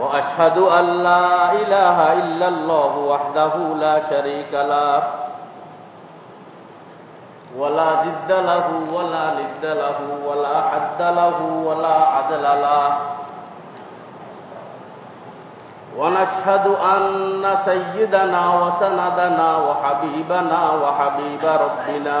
وأشهد أن لا إله إلا الله وحده لا شريك له. ولا ضد له ولا ند له ولا حد له ولا عدل له. ونشهد أن سيدنا وسندنا وحبيبنا وحبيب ربنا.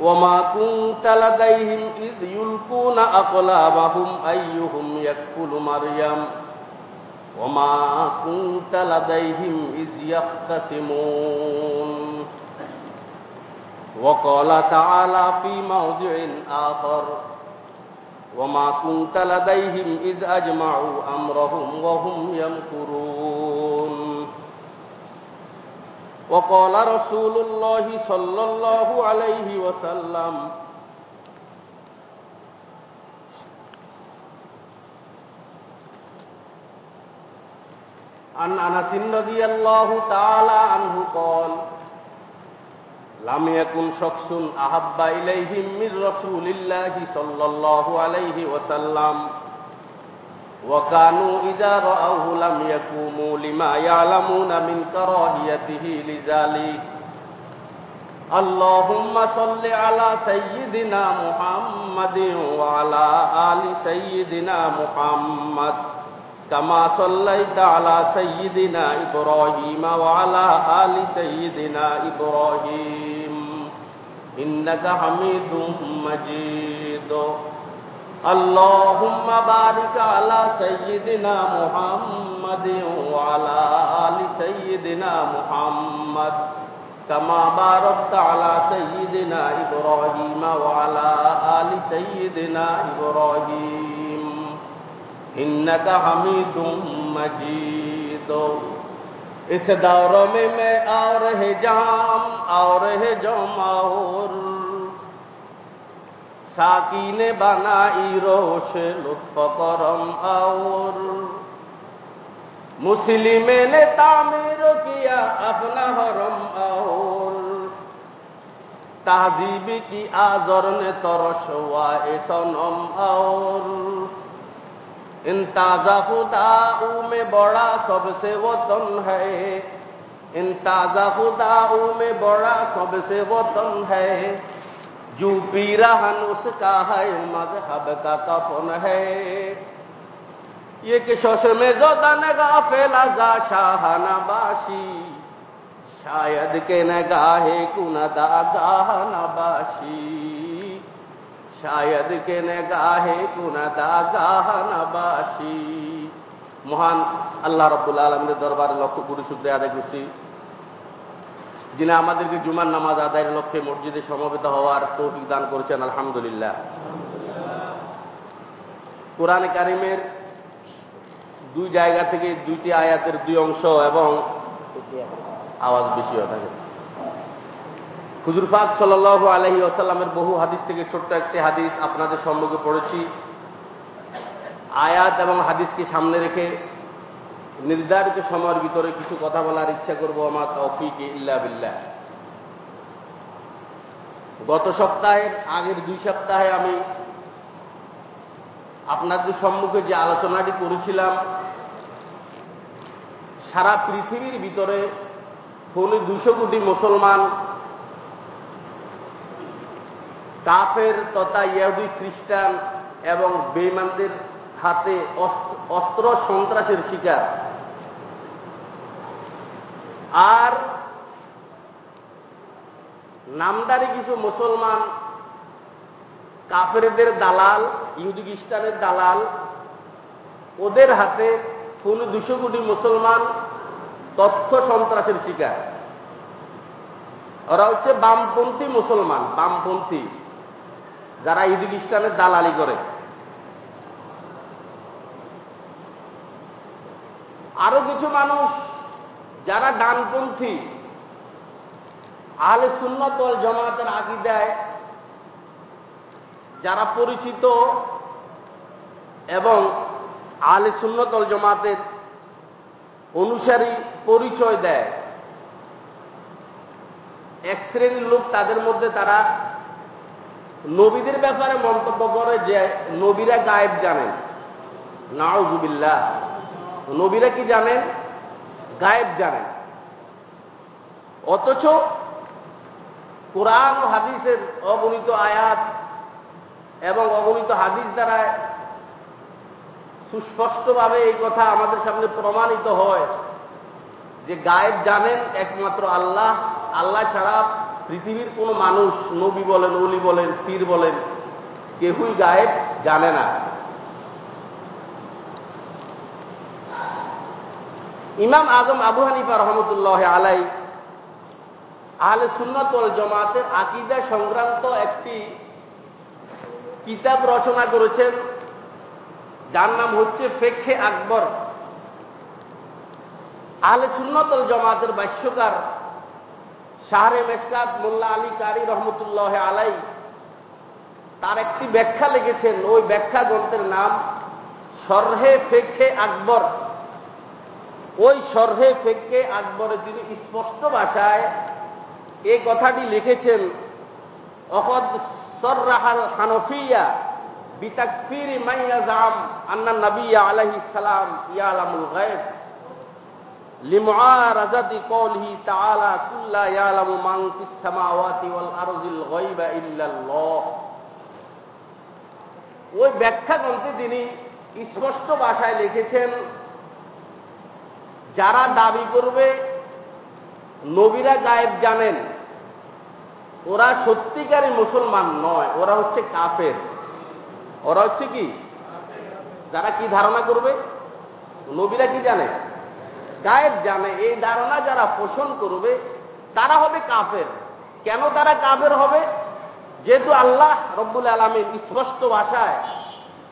وما كنت لديهم إذ يلقون أقلامهم أيهم يكفل مريم وما كنت لديهم إذ يختصمون وقال تعالى في موضع آخر وما كنت لديهم إذ أجمعوا أمرهم وهم يمكرون وقال رسول الله صلى الله عليه وسلم عن أنس رضي الله تعالى عنه قال لم يكن شخص أحب إليهم من رسول الله صلى الله عليه وسلم وكانوا إذا رأوه لم يقوموا لما يعلمون من كراهيته لذلك. اللهم صل على سيدنا محمد وعلى آل سيدنا محمد. كما صليت على سيدنا إبراهيم وعلى آل سيدنا إبراهيم. إنك حميد مجيد. اللهم بارك على سيدنا محمد وعلى آل سيدنا محمد كما باركت على سيدنا إبراهيم وعلى آل سيدنا إبراهيم. إنك حميد مجيد. اس دور میں میں اور ہے جام، اور ہے جمعور সাকিনে বানাই রোষে লুৎফ করম আওর মুসলিমে তামের কিয়া আপনা হরম আওর তাহজিবি কি আজর নে তরসওয়া এ সনম আওর انتازہ خدا او میں بڑا سب سے وطن ہے انتازہ خدا او میں بڑا जो पीराहन उसका है मजहब का कफन है ये कि शोश में जोदन गाफेला जा शाहना बाशी शायद के नगाहे कुनदा गाहना बाशी शायद के नगाहे कुनदा गाहना बाशी মহান আল্লাহ রব্বুল আলমের দরবারে লক্ষ কোটি শুক্রিয়া আদায় করছি যিনি আমাদেরকে জুমার নামাজ আদায়ের লক্ষ্যে মসজিদে সমবেত হওয়ার তৌফিক দান করেছেন, আলহামদুলিল্লাহ। কোরআনে কারিমের দুই জায়গা থেকে দুইটি আয়াতের দুই অংশ এবং আওয়াজ বেশি হয়ে থাকে। হুজুর ফাক সাল আলহি আসাল্লামের বহু হাদিস থেকে ছোট্ট একটি হাদিস আপনাদের সম্মুখে পড়েছি। আয়াত এবং হাদিসকে সামনে রেখে নির্ধারিত সময়ের ভিতরে কিছু কথা বলার ইচ্ছা করব আমার তৌফিক ইল্লা বিল্লাহ। গত সপ্তাহের আগের দুই সপ্তাহে আমি আপনাদের সম্মুখে যে আলোচনাটি করেছিলাম, সারা পৃথিবীর ভিতরে ফলে দুশো কোটি মুসলমান কাফের তথা ইয়াহুদি খ্রিস্টান এবং বেইমানদের হাতে অস্ত্র সন্ত্রাসের শিকার। আর নামদারি কিছু মুসলমান কাফেরদের দালাল ইহুদি দালাল, ওদের হাতে ফুল দুশো কোটি মুসলমান তথ্য সন্ত্রাসের শিকার। ওরা হচ্ছে বামপন্থী মুসলমান, বামপন্থী, যারা ইহুদি দালালি করে। আরও কিছু মানুষ যারা ডানপন্থী, আহলে সুন্নত জমাতের আকিদায় যারা পরিচিত এবং আহলে সুন্নতল জমাতের অনুসারী পরিচয় দেয়, এক শ্রেণির লোক তাদের মধ্যে তারা নবীদের ব্যাপারে মন্তব্য করে যে নবীরা গায়েব জানেন। নাউজুবিল্লাহ। নবীরা কি জানেন? গায়েব জানেন অথচ কোরআন হাদিসের অগণিত আয়াত এবং অগণিত হাদিস দ্বারা সুস্পষ্টভাবে এই কথা আমাদের সামনে প্রমাণিত হয় যে গায়েব জানেন একমাত্র আল্লাহ। আল্লাহ ছাড়া পৃথিবীর কোনো মানুষ নবী বলেন, অলি বলেন, পীর বলেন কেউই গায়েব জানে না। ইমাম আজম আবু হানিফা রহমতুল্লাহ আলাই আহলে সুন্নতল জমাতের আকিদা সংক্রান্ত একটি কিতাব রচনা করেছেন, যার নাম হচ্ছে ফেক্ষে আকবর। আহলে সুন্নতল জমাতের ভাষ্যকার শাহরে মেসকাত মোল্লা আলী কারি রহমতুল্লাহ আলাই তার একটি ব্যাখ্যা লিখেছেন। ওই ব্যাখ্যা গ্রন্থের নাম সরহে ফেক্ষে আকবর। ওই সরহে ফেক্ষে আকবরে তিনি স্পষ্ট ভাষায় এই কথাটি লিখেছেন, অকদ সররাহাল হানফিয়া বিতাকফির মাইয়াজাম আন্না নবিয়া আলাইহিস সালাম ইয়ালামুল গায়ব। ওই ব্যাখ্যা গ্রন্থে তিনি স্পষ্ট ভাষায় লিখেছেন যারা দাবি করবে, নবীরা গায়েব জানেন, ওরা সত্যিকারী মুসলমান নয়, ওরা হচ্ছে কাফের। ওরা হচ্ছে কি? যারা কি ধারণা করবে? নবীরা কি জানে? গায়েব জানে। এই ধারণা যারা পোষণ করবে, তারা হবে কাফের। কেন তারা কাফের হবে? যেহেতু আল্লাহ রব্বুল আলমীর স্পষ্ট ভাষায়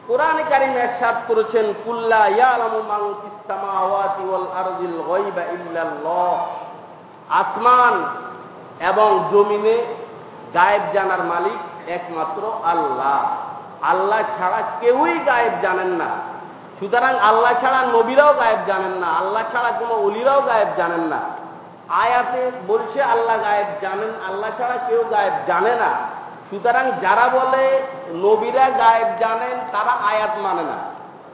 কোরআন কারিম এরশাদ করেছেন, কুল্লা মান আসমান এবং জমিনে গায়েব জানার মালিক একমাত্র আল্লাহ। আল্লাহ ছাড়া কেউই গায়েব জানেন না। সুতরাং আল্লাহ ছাড়া নবীরাও গায়েব জানেন না, আল্লাহ ছাড়া কোনো অলিরাও গায়েব জানেন না। আয়াতে বলছে, আল্লাহ গায়েব জানেন, আল্লাহ ছাড়া কেউ গায়েব জানে না। সুতরাং যারা বলে নবীরা গায়েব জানেন, তারা আয়াত মানে না।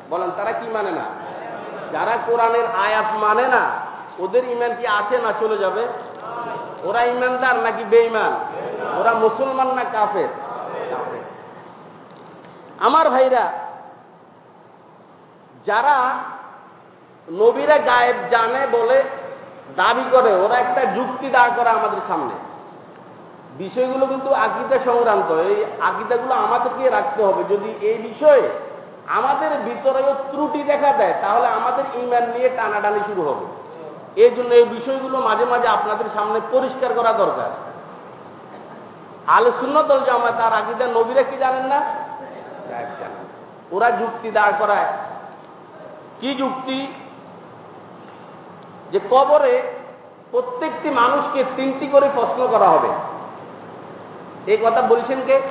বলেন, তারা কি মানে না? যারা কোরআনের আয়াত মানে না, ওদের ইমান কি আছে না চলে যাবে? ওরা ইমানদার নাকি বেঈমান? ওরা মুসলমান না কাফের? আমার ভাইরা, যারা নবীরা গায়েব জানে বলে দাবি করে, ওরা একটা যুক্তি দাঁড় করে আমাদের সামনে। বিষয়গুলো কিন্তু আকিদা সংক্রান্ত। এই আকিদাগুলো আমাদেরকে রাখতে হবে। যদি এই বিষয়ে আমাদের ভিতরেও ত্রুটি দেখা দেয়, তাহলে আমাদের ইমান নিয়ে টানাটানি শুরু হবে। এই জন্য এই বিষয়গুলো মাঝে মাঝে আপনাদের সামনে পরিষ্কার করা দরকার। আলো শূন্যতল জামা তার আকিদা নবীরা কি জানেন না? ওরা যুক্তি দাঁড় করায়। কি যুক্তি? যে কবরে প্রত্যেকটি মানুষকে তিনটি করে প্রশ্ন করা হবে। এই কথা বলছেন কে?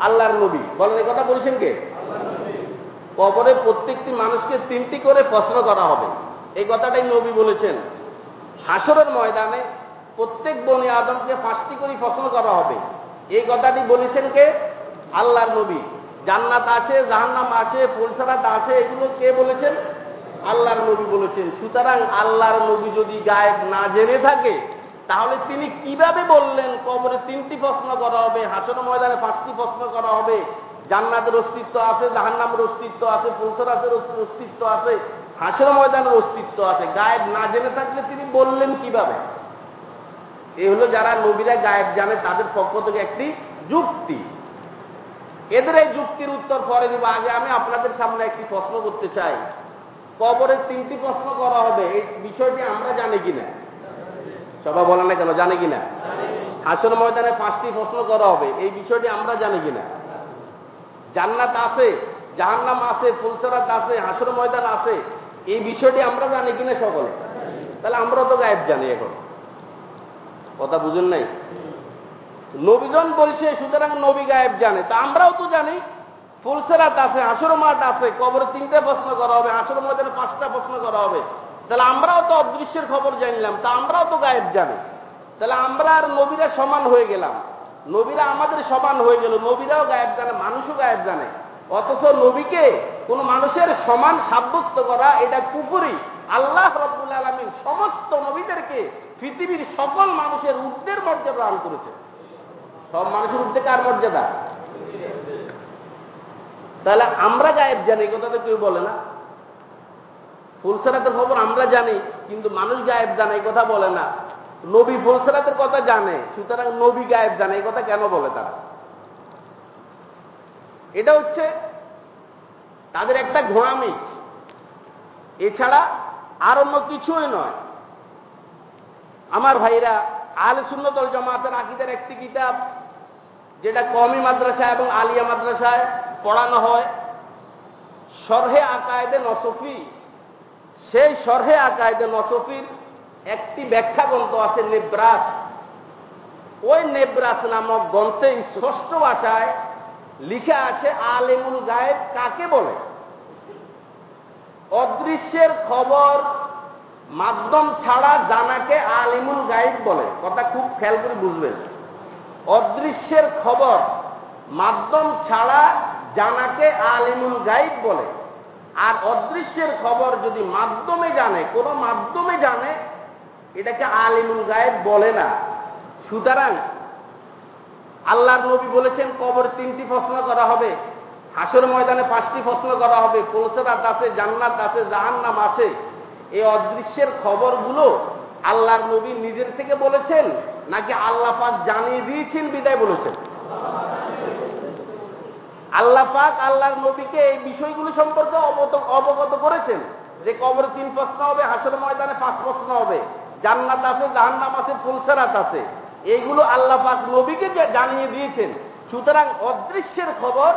আল্লাহর নবী। বলেন, এই কথা বলছেন কে? কবরে প্রত্যেকটি মানুষকে তিনটি করে প্রশ্ন করা হবে। এই কথাটাই নবী বলেছেন। হাসরের ময়দানে প্রত্যেক বনি আদমকে পাঁচটি করে প্রশ্ন করা হবে। এই কথাটি বলেছেন কে? আল্লাহর নবী। জান্নাত আছে, জাহান্নাম আছে, ফুলসারাত আছে, এগুলো কে বলেছেন? আল্লাহর নবী বলেছেন। সুতরাং আল্লাহর নবী যদি গায়েব না জেনে থাকে তাহলে তিনি কীভাবে বললেন, কবরে তিনটি প্রশ্ন করা হবে হাসন ময়দানে পাঁচটি প্রশ্ন করা হবে, জান্নাতের অস্তিত্ব আছে, জাহান্নামের অস্তিত্ব আছে, ফুলসরাতের অস্তিত্ব আছে হাসর ময়দানের অস্তিত্ব আছে। গায়েব না জেনে থাকলে তিনি বললেন কীভাবে? এ হলো যারা নবীরা গায়েব জানে, তাদের পক্ষ থেকে একটি যুক্তি। এদের এই যুক্তির উত্তর পরে দিব। আগে আমি আপনাদের সামনে একটি প্রশ্ন করতে চাই। কবরে তিনটি প্রশ্ন করা হবে, এই বিষয়টি আমরা জানি কিনা? সবাই বলে না কেন, জানি কিনা? হাসন ময়দানে পাঁচটি প্রশ্ন করা হবে, এই বিষয়টি আমরা জানি কিনা? জান্নাত আছে, জাহান্নাম আছে, ফুলসরাত আছে, হাসর ময়দান আছে, এই বিষয়টি আমরা জানি কিনা সকলে? তাহলে আমরা তো গায়েব জানি এখন। কথা বুঝেন নাই? নবীজন বলছে, সুতরাং নবী গায়েব জানে। তা আমরাও তো জানি। ফুলসেরাত আছে আসর মাঠ আছে, কবরে তিনটে প্রশ্ন করা হবে আসর ময়দানে পাঁচটা প্রশ্ন করা হবে। তাহলে আমরাও তো অদৃশ্যের খবর জানলাম, তা আমরাও তো গায়েব জানি। তাহলে আমরা আর নবীরা সমান হয়ে গেলাম। নবীরা আমাদের সমান হয়ে গেল, নবীরাও গায়েব জানে, মানুষও গায়েব জানে। অথচ নবীকে কোন মানুষের সমান সাব্যস্ত করা, এটা কুপুরি আল্লাহ রব্বুল আলমিন সমস্ত নবীদেরকে পৃথিবীর সকল মানুষের উদ্দের মর্যাদা দান করেছে সব মানুষের উদ্দে কার মর্যাদা? তাহলে আমরা গায়েব জানি কথা তো কেউ বলে না। ফুলসেরাতের খবর আমরা জানি, কিন্তু মানুষ গায়েব জানে, এই কথা বলে না। নবী ফুলসেরাতের কথা জানে, সুতরাং নবী গায়েব জানে, এই কথা কেন বলে তারা? এটা হচ্ছে তাদের একটা ঘোড়ামি এছাড়া আর অন্য কিছুই নয়। আমার ভাইরা আল সুন্নতল জামাতের আকিদের একটি কিতাব, যেটা কমি মাদ্রাসা এবং আলিয়া মাদ্রাসায় পড়ানো হয়। সরহে আকায়দে নসফি। সেই সরহে আকায়দে নসফির একটি ব্যাখ্যা গ্রন্থ আছে নেব্রাস। ওই নেব্রাস নামক গ্রন্থে স্পষ্ট ভাষায় লিখে আছে আলেমুল গায়েব কাকে বলে? অদৃশ্যের খবর মাধ্যম ছাড়া জানাকে আলিমুল গাইব বলে। কথা খুব খেয়াল করে বুঝবেন। অদৃশ্যের খবর মাধ্যম ছাড়া জানাকে আলিমুল গাইব বলে। আর অদৃশ্যের খবর যদি মাধ্যমে জানে, কোন মাধ্যমে জানে, এটাকে আলিমুল গায়েব বলে না। সুতরাং আল্লাহর নবী বলেছেন, কবর তিনটি প্রশ্ন করা হবে। হাসর ময়দানে পাঁচটি প্রশ্ন করা হবে। পৌঁছরাত আছে জান্নাত আছে জাহান্নাম আছে এই অদৃশ্যের খবরগুলো আল্লাহর নবী নিজের থেকে বলেছেন, নাকি আল্লাহ পাক জানিয়ে দিয়েছেন, বিদায় বলেছেন? আল্লাহ পাক আল্লাহর নবীকে এই বিষয়গুলো সম্পর্কে অবগত করেছেন যে কবরে তিন প্রশ্ন হবে, হাসর ময়দানে পাঁচ প্রশ্ন হবে, জান্নাত আছে, জাহান্নাম আছে, ফুলসেরাত আছে। এইগুলো আল্লাহ পাক নবীকে জানিয়ে দিয়েছেন। সুতরাং অদৃশ্যের খবর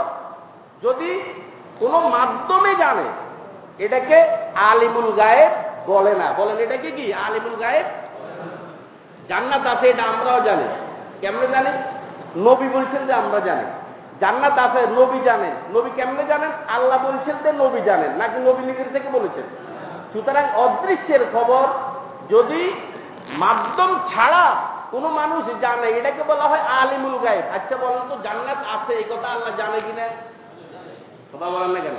যদি কোনো মাধ্যমে জানে, এটাকে আলিমুল গায়েব বলে না। বলেন এটাকে কি? আলিমুল গায়েব? জান্নাত আছে, এটা আমরাও জানি। কেমনে জানি? নবী বলছেন যে আমরা জানি। জান্নাত আছে, নবী জানেন। নবী কেমনে জানেন? আল্লাহ বলছেন যে নবী জানেন, নাকি নবী নিজের থেকে বলেছেন? সুতরাং অদৃশ্যের খবর, যদি মাধ্যম ছাড়া কোন মানুষ জানে, এটাকে বলা হয় আলিমুল গায়েব। আচ্ছা বলেন তো, জান্নাত আছে, এই কথা আল্লাহ জানে কিনা? কথা বলেন না কেন?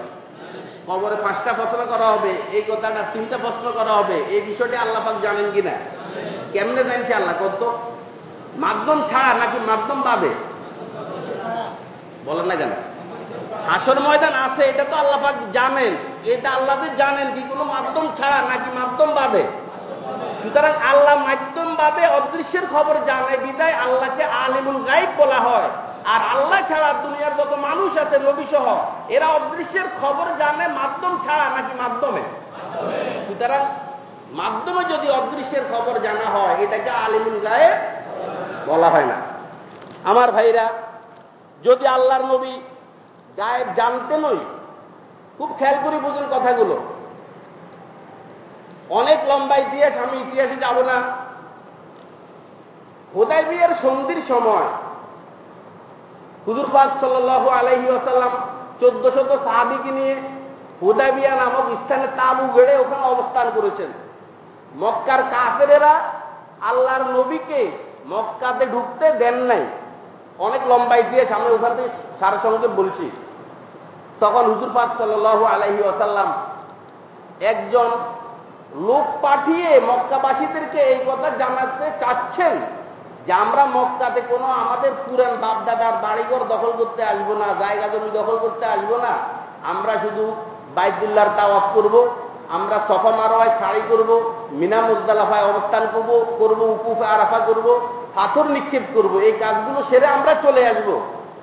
কবরে পাঁচটা প্রশ্ন করা হবে, এই কথাটা তিনটা প্রশ্ন করা হবে, এই বিষয়টি আল্লাহ পাক জানেন কিনা? কেমনে জানছে আল্লাহ? কত? মাধ্যম ছাড়া নাকি মাধ্যম পাবে? বলেন না কেন? হাসর ময়দান আছে, এটা তো আল্লাহ পাক জানেন। এটা আল্লাহ জানেন কি কোনো মাধ্যম ছাড়া নাকি মাধ্যম পাবে সুতরাং আল্লাহ মাধ্যম বাদে অদৃশ্যের খবর জানে, বিদায় আল্লাহকে আলিমুল গাইব বলা হয়। আর আল্লাহ ছাড়া দুনিয়ার যত মানুষ আছে নবী সহ এরা অদৃশ্যের খবর জানে, মাধ্যম ছাড়া নাকি মাধ্যমে। সুতরাং মাধ্যমে যদি অদৃশ্যের খবর জানা হয়, এটাকে আলিমুল গায়েব বলা হয় না। আমার ভাইরা যদি আল্লাহর নবী গায়েব জানতেনই খুব খেয়াল করে বুঝুন কথাগুলো। অনেক লম্বা ইতিহাস, আমি ইতিহাসে যাব না। হোদাই বিয়ের সন্ধির সময় হুজুর পাক সাল্লাহ আলহি আসাল্লাম চোদ্দ শত সাহাবিকে নিয়ে হুদাবিয়া নামক স্থানে তাবু গেড়ে ওখানে অবস্থান করেছেন। মক্কার কাফেরেরা আল্লাহর নবীকে মক্কাতে ঢুকতে দেন নাই। অনেক লম্বা ইতিহাস আমি ওখান থেকে সারা সঙ্গে বলছি। তখন হুজুর পাক সাল আলহি আসাল্লাম একজন লোক পাঠিয়ে মক্কাবাসীদেরকে এই কথা জানাতে চাচ্ছেন যে আমরা মক্কাতে কোনো আমাদের পুরান বাপদাদার বাড়িঘর দখল করতে আসব না, জায়গা জমি দখল করতে আসব না। আমরা শুধু বাইদুল্লাহর তাওয়াফ করব, আমরা সফা মারোয়ায় শাড়ি করব মিনা মুজদালাফায় অবস্থান করব করব উকুফে আরাফা করব পাথর নিক্ষেপ করব, এই কাজগুলো সেরে আমরা চলে আসব।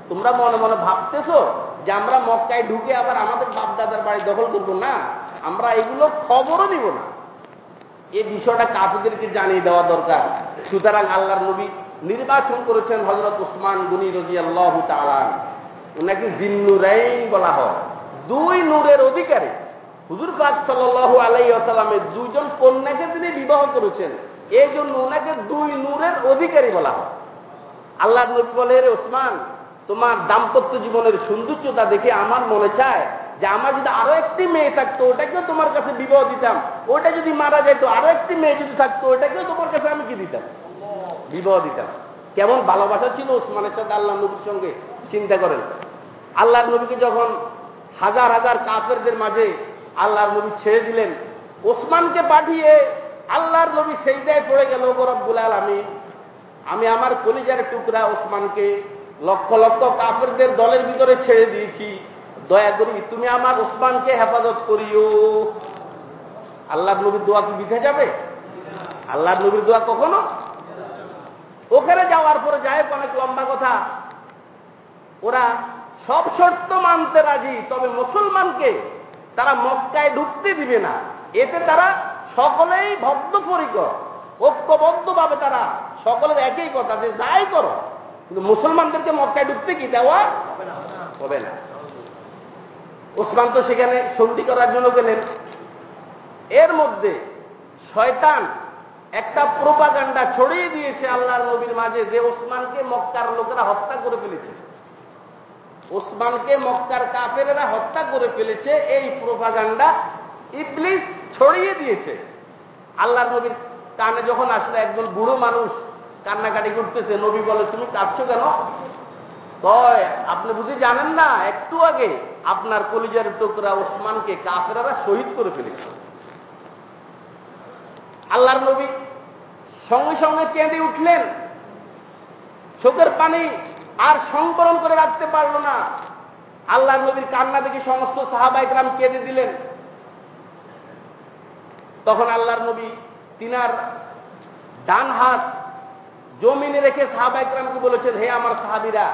তোমরা মনে মনে ভাবতেছো যে আমরা মক্কায় ঢুকে আবার আমাদের বাপদাদার বাড়ি দখল করব? না, আমরা এগুলো খবরও দিব না। এই বিষয়টা কাফিদেরকে জানিয়ে দেওয়া দরকার। সুতরাং আল্লাহর নবী নির্বাচন করেছেন হজরত উসমান গুনি রজি আল্লাহ তালান ওনাকে জিন্নুরাইন বলা হয়। দুই নূরের অধিকারী। হুজুর পাক সাল্লাহ আলাই আসালামের দুইজন কন্যাকে তিনি বিবাহ করেছেন। এই জন্য ওনাকে দুই নূরের অধিকারী বলা হয়। আল্লাহ নবী বলে রে ওসমান, তোমার দাম্পত্য জীবনের সৌন্দর্যতা দেখে আমার মনে চায় যে আমার যদি আরও একটি মেয়ে থাকতো, ওটাকেও তোমার কাছে বিবাহ দিতাম। ওটা যদি মারা যেত, আরও একটি মেয়ে যদি থাকতো, ওটাকেও তোমার কাছে আমি কি দিতাম? বিবাহ দিতাম। কেমন ভালোবাসা ছিল ওসমানের সাথে আল্লাহ নবীর সঙ্গে, চিন্তা করেন। আল্লাহ নবীকে যখন হাজার হাজার কাফেরদের মাঝে আল্লাহর নবী ছেড়ে দিলেন, ওসমানকে পাঠিয়ে আল্লাহর নবী সেইটাই পড়ে গেল রব্বুল আলমী আমি আমি আমার কলিজার টুকরা ওসমানকে লক্ষ লক্ষ কাফেরদের দলের ভিতরে ছেড়ে দিয়েছি। দয়া করি তুমি আমার ওসমানকে হেফাজত করিও। আল্লাহর নবীর দোয়া কি বিধে যাবে? আল্লাহর নবীর দোয়া কখনো? ওখানে যাওয়ার পরে যায় অনেক লম্বা কথা। ওরা সব শর্ত মানতে রাজি, তবে মুসলমানকে তারা মক্কায় ঢুকতে দিবে না। এতে তারা সকলেই ভদ্রপরিকর, ঐক্যবদ্ধভাবে তারা সকলের একই কথা, যে যাই করো। কিন্তু মুসলমানদেরকে মক্কায় ঢুকতে কি দেওয়া হবে না? ওসমান তো সেখানে সন্ধি করার জন্য গেলেন। এর মধ্যে শয়তান একটা প্রোপাগান্ডা ছড়িয়ে দিয়েছে আল্লাহর নবীর মাঝে যে ওসমানকে মক্কার লোকেরা হত্যা করে ফেলেছে। ওসমানকে মক্কার কাফেরেরা হত্যা করে ফেলেছে, এই প্রোপাগান্ডা ইবলিস ছড়িয়ে দিয়েছে। আল্লাহর নবীর কানে যখন আসলে একজন বুড়ো মানুষ কান্নাকাটি করতেছে, নবী বলে, তুমি কাঁদছো কেন? কয়, আপনি বুঝি জানেন না, একটু আগে আপনার কলিজার টুকরা ওসমানকে কাফেরারা শহীদ করে ফেলেছে। আল্লাহর নবী সঙ্গে সঙ্গে কেঁদে উঠলেন। চোখের পানি আর সংকলন করে রাখতে পারল না। আল্লাহর নবীর কান্না দেখে সমস্ত সাহাবাইকরাম কেঁদে দিলেন। তখন আল্লাহর নবী তিনার ডান হাত জমিনে রেখে সাহাবাইকরামকে বলেছেন, হে আমার সাহাবিরা,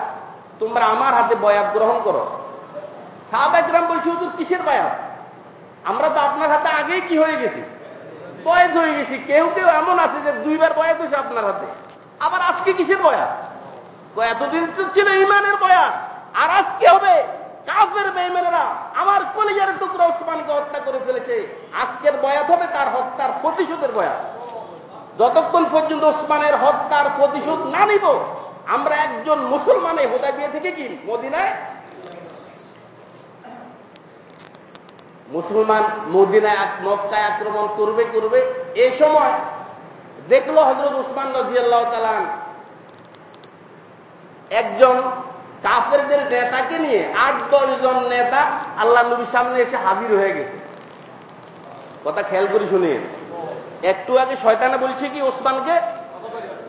তোমরা আমার হাতে বয়াত গ্রহণ করো। সাহাবাইকরাম বলছি, হুজুর, কিসের বয়াত? আমরা তো আপনার হাতে আগেই কি হয়ে গেছি? বয়স হয়ে গেছি। কেউ কেউ এমন আছে যে দুইবার বয়াত হয়েছে আপনার হাতে। আবার আজকে কিসের বয়াত? এতদিন তো ছিল ইমানের বয়াত। আর আজকে হবে কাফের বেইমানেরা আমার কলিজার টুকরা ওসমানকে হত্যা করে ফেলেছে। আজকের বয়াত হবে তার হত্যার প্রতিশোধের বয়াত। যতক্ষণ পর্যন্ত ওসমানের হত্যার প্রতিশোধ না নিব, আমরা একজন মুসলমানে হোদাবিয়া থেকে কি? মদিনায়? মুসলমান মদিনায় মক্কায় আক্রমণ করবে করবে। এই সময় দেখল হজরত উসমান রাজিয়াল্লাহ তালান একজন কাফেরদের নেতাকে নিয়ে আট, দশ জন নেতা আল্লাহ নবীর সামনে এসে হাজির হয়ে গেছে। কথা খেয়াল করি শুনিয়ে একটু আগে শয়তানে বলছে কি, ওসমানকে